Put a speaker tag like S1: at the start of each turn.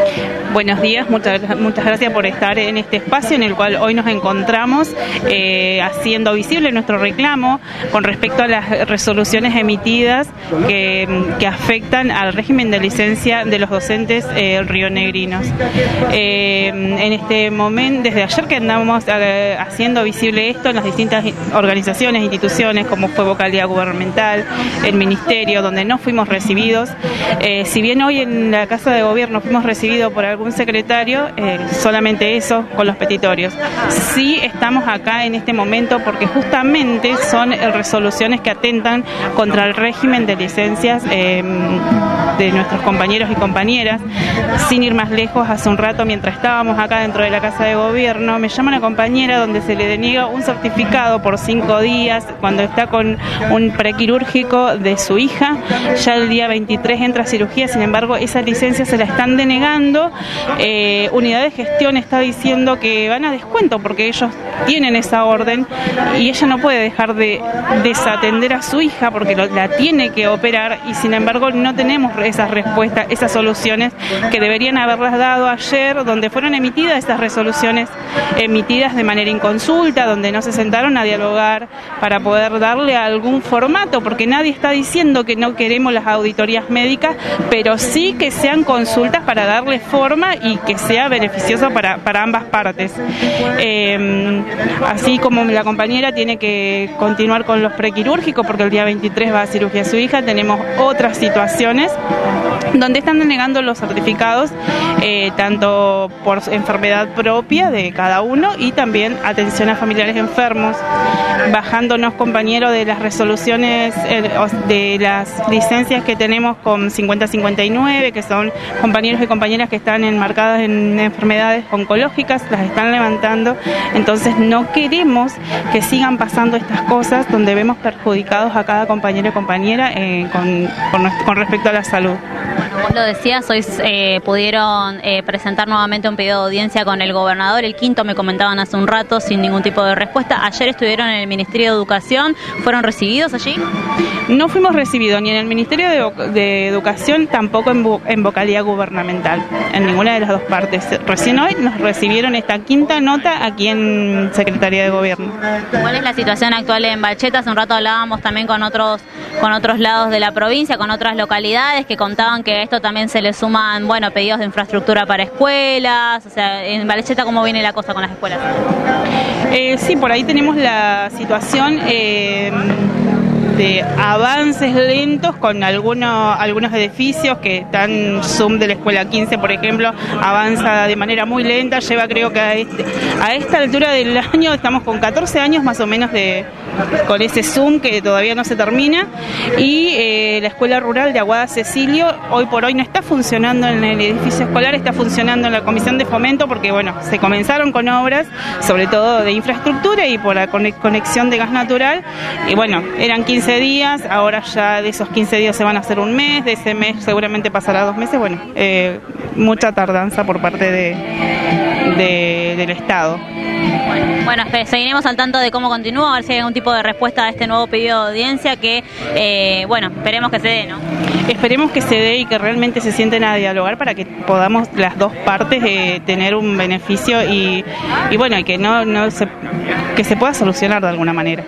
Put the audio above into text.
S1: Okay. Buenos días, muchas, muchas gracias por estar en este espacio en el cual hoy nos encontramos eh, haciendo visible nuestro reclamo con respecto a las resoluciones emitidas que, afectan al régimen de licencia de los docentes eh, rionegrinos. Eh, en este momento, desde ayer que andamos eh, haciendo visible esto en las distintas organizaciones, instituciones, como fue Vocalía Gubernamental, el Ministerio, donde no fuimos recibidos, si bien hoy en la Casa de Gobierno fuimos recibidos por algún secretario, eh, solamente eso con los petitorios. Sí estamos acá en este momento porque justamente son resoluciones que atentan contra el régimen de licencias eh, de nuestros compañeros y compañeras. Sin ir más lejos, hace un rato mientras estábamos acá dentro de la Casa de Gobierno, me llama una compañera donde se le deniega un certificado por cinco días cuando está con un prequirúrgico de su hija. Ya el día 23 entra a cirugía, sin embargo, esa licencia se la están denegando eh, unidad de gestión está diciendo que van a descuento porque ellos tienen esa orden y ella no puede dejar de desatender a su hija porque la tiene que operar y sin embargo no tenemos esas respuestas, esas soluciones que deberían haberlas dado ayer, donde fueron emitidas esas resoluciones emitidas de manera inconsulta, donde no se sentaron a dialogar para poder darle algún formato, porque nadie está diciendo que no queremos las auditorías médicas, pero sí que sean consultas para darle forma y que sea beneficioso para, para ambas partes. Em, así como la compañera tiene que continuar con los prequirúrgicos, porque el día 23 va a cirugía su hija, tenemos otras situaciones donde están denegando los certificados, eh, tanto por enfermedad propia de cada uno y también atención a familiares enfermos, bajándonos compañeros de las resoluciones, eh, de las licencias que tenemos con 50-59, que son compañeros y compañeras que están enmarcadas en enfermedades oncológicas, las están levantando, entonces no queremos que sigan pasando estas cosas donde vemos perjudicados a cada compañero y compañera eh, con, con respecto a la salud.
S2: Vos lo decías, hoy eh, pudieron eh, presentar nuevamente un pedido de audiencia con el gobernador, el quinto me comentaban hace un rato sin ningún tipo de respuesta. Ayer estuvieron en el Ministerio de Educación, ¿fueron recibidos allí?
S1: No fuimos recibidos ni en el Ministerio de, Educación, tampoco en, en, vocalía gubernamental, en ninguna de las dos partes. Recién hoy nos recibieron esta quinta nota aquí en Secretaría de Gobierno.
S2: ¿Cuál es la situación actual en Balcheta? Hace un rato hablábamos también con otros, con otros lados de la provincia, con otras localidades que contaban que esto también se le suman, bueno, pedidos de infraestructura para escuelas, o sea, en Valecheta, ¿cómo viene la cosa con las escuelas?
S1: Eh, sí, por ahí tenemos la situación... Eh, de avances lentos con algunos, algunos edificios que están, Zoom de la Escuela 15, por ejemplo, avanza de manera muy lenta, lleva creo que a, este, a esta altura del año estamos con 14 años más o menos de con ese Zoom que todavía no se termina. Y eh, la Escuela Rural de Aguada Cecilio hoy por hoy no está funcionando en el edificio escolar, está funcionando en la Comisión de Fomento porque bueno, se comenzaron con obras, sobre todo de infraestructura y por la conexión de gas natural. Y bueno, eran 15 días, ahora ya de esos 15 días se van a hacer un mes, de ese mes seguramente pasará dos meses, bueno, eh, mucha tardanza por parte de, del Estado.
S2: Bueno, seguiremos al tanto de cómo continúa, a ver si hay algún tipo de respuesta a este nuevo pedido de audiencia que, eh, bueno, esperemos que se dé, ¿no?
S1: Esperemos que se dé y que realmente se sienten a dialogar para que podamos las dos partes eh, tener un beneficio y, y bueno, y que no, no se, que se pueda solucionar de alguna manera.